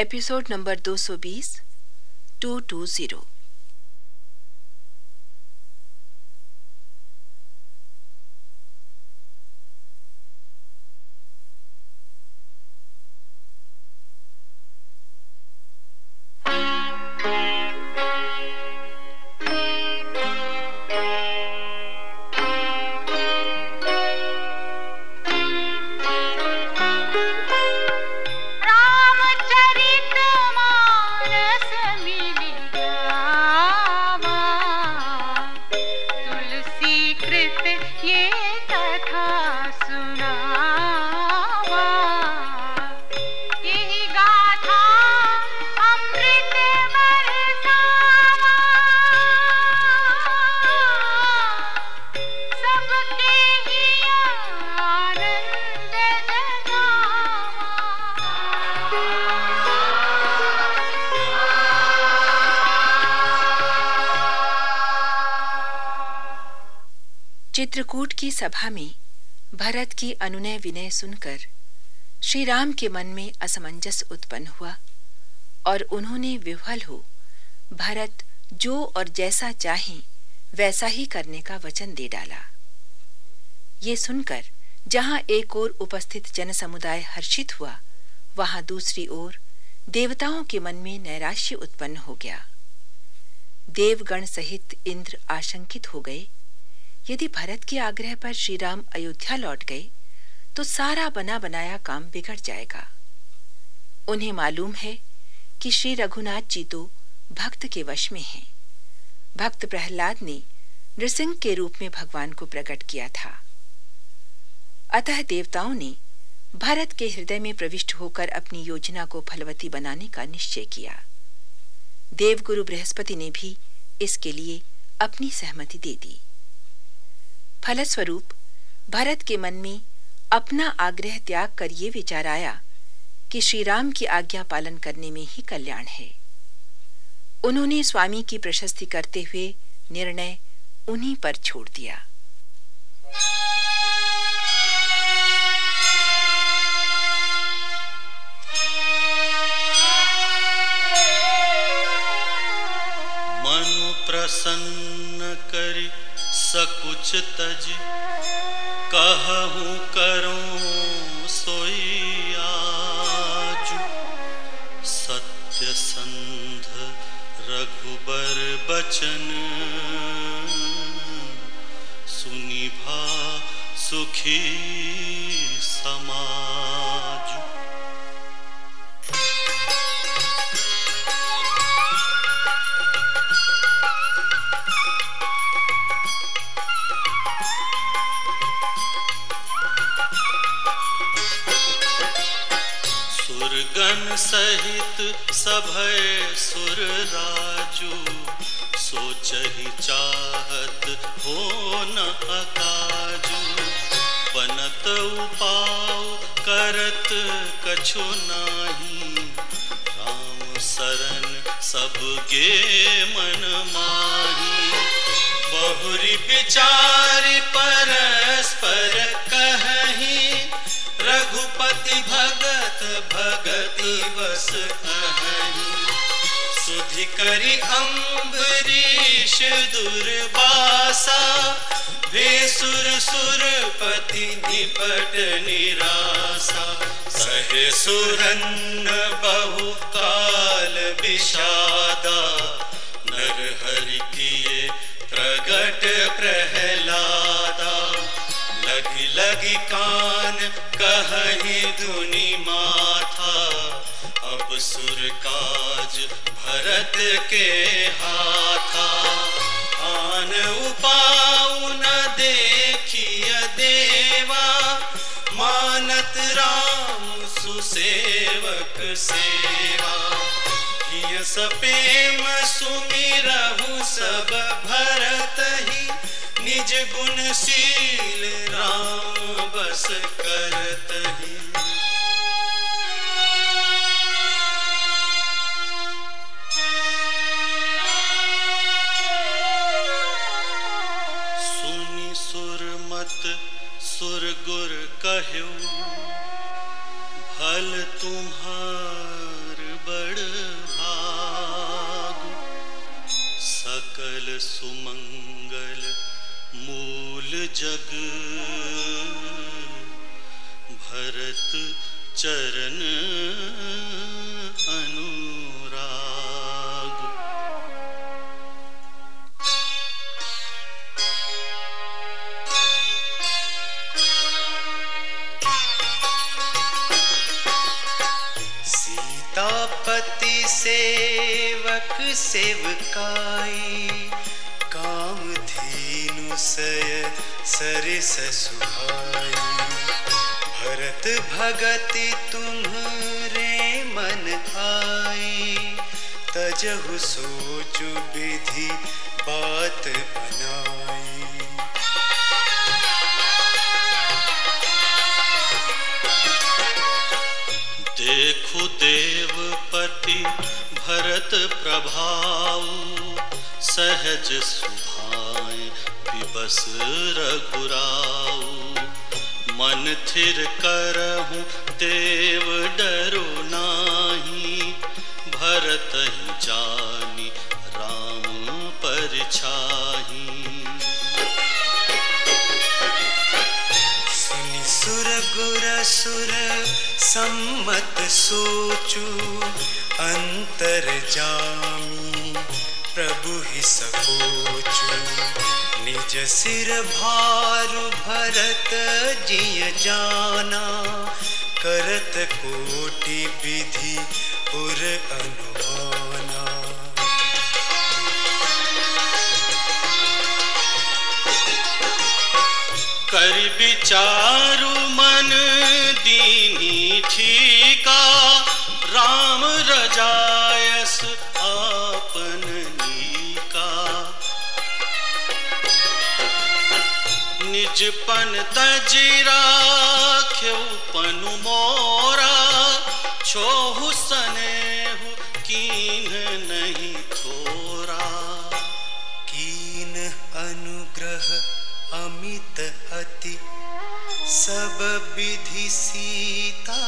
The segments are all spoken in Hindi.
एपिसोड नंबर 220 220 चित्रकूट की सभा में भरत की अनुनय विनय सुनकर श्री राम के मन में असमंजस उत्पन्न हुआ और उन्होंने विफल हो भरत जो और जैसा चाहे वैसा ही करने का वचन दे डाला। ये सुनकर जहाँ एक ओर उपस्थित जनसमुदाय हर्षित हुआ, वहाँ दूसरी ओर देवताओं के मन में नैराश्य उत्पन्न हो गया। देवगण सहित इंद्र आशंकित हो गए यदि भरत के आग्रह पर श्री राम अयोध्या लौट गए तो सारा बना बनाया काम बिगड़ जाएगा। उन्हें मालूम है कि श्री रघुनाथ जी तो भक्त के वश में हैं। भक्त प्रहलाद ने नृसिंह के रूप में भगवान को प्रकट किया था। अतः देवताओं ने भरत के हृदय में प्रविष्ट होकर अपनी योजना को फलवती बनाने का निश्चय किया। देवगुरु बृहस्पति ने भी इसके लिए अपनी सहमति दे दी। फलस्वरूप भरत के मन में अपना आग्रह त्याग कर ये विचार आया कि श्री राम की आज्ञा पालन करने में ही कल्याण है। उन्होंने स्वामी की प्रशस्ति करते हुए निर्णय उन्हीं पर छोड़ दिया। मनु प्रसन्न करी सकुच तज कहूँ करूँ सोई आजु। सत्य संध रघुबर बचन। सुनी भा सुखी सभय सुर राजू सोच ही चाहत हो न अकाजू पनत उपाव करत कछु नाही, राम शरण सब गे मन माही। बहुरी विचारी परस्पर कहीं रघुपति भगत भगति बस सुधि करी अम्बरीश दुर्बासा भेसुर सुरपति निपट निरासा। सहे सुरन्न बहु काल विषादा, नर हरि किए प्रगट प्रहलादा। लगी लगी कान कहीं दुनि माथा, अब सुर काज भरत के हाथा। आन उपाऊ न देखिय देवा। मानत राम सुसेवक सेवा। हिय सपेम सुमिरहु सब भरत ही। निज गुणशील राम बस कहो भल तुम्हार बड़ भाग। सकल सुमंगल मूल जग। भरत चरण सय सरिस सुहाई। भरत भगति तुम्हरे मन आई। तजहु सोचु विधि बात बनाई। देखु देवपति भरत प्रभाव सहज सुभाए विबस रघुराऊ, मन थिर करहूँ, देव डरो नाही। भरत ही जानी राम परछाही सुनि सुर गुर सुर, सम्मत सोचु, अंतर जामी, प्रभु ही सकोचु निज सिर भारु भरत जिय जाना करत कोटि विधि उर अनुमाना। कर विचारु निज पन तजिरा ख्यउ पनु मोरा। छोहु सनेहु, कीन नहीं थोरा। कीन अनुग्रह अमित अति, सब विधि सीता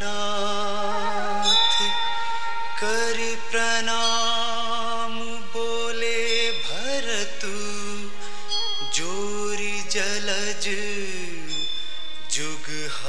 नाथ कर प्रणाम बोले भरतु।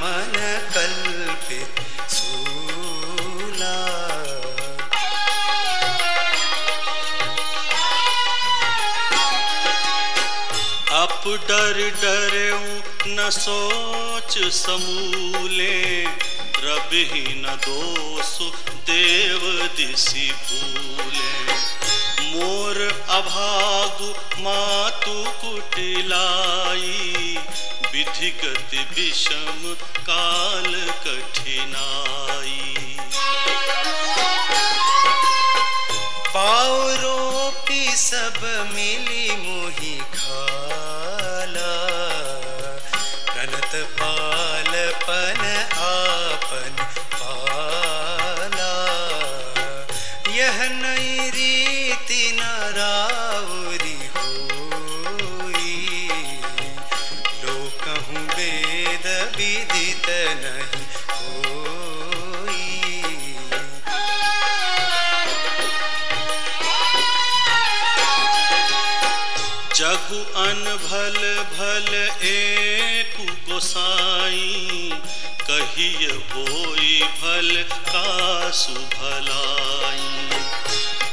मन कल्पित सूला। अप डर डरऊं न सोच समूले, रबि न दोष देव दिशि भूले। मोर अभागु मातु कुटिलाई विधिगत विषम काल कठिनाई। पाव रोपी सब मिली नहीं जगु अन भल भल एक गोसाई कहिय होई भल कासु भलाई।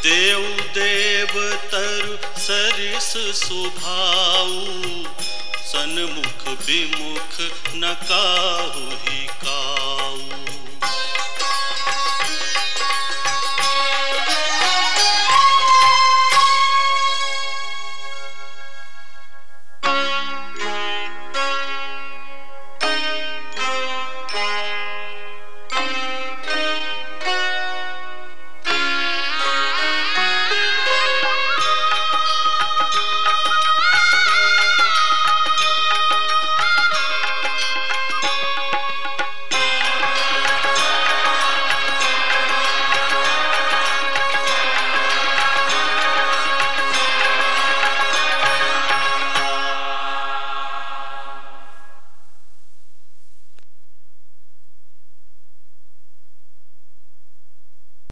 देव देव तरु सरिस सुभाऊ सन्मुख विमुख न ही काऊ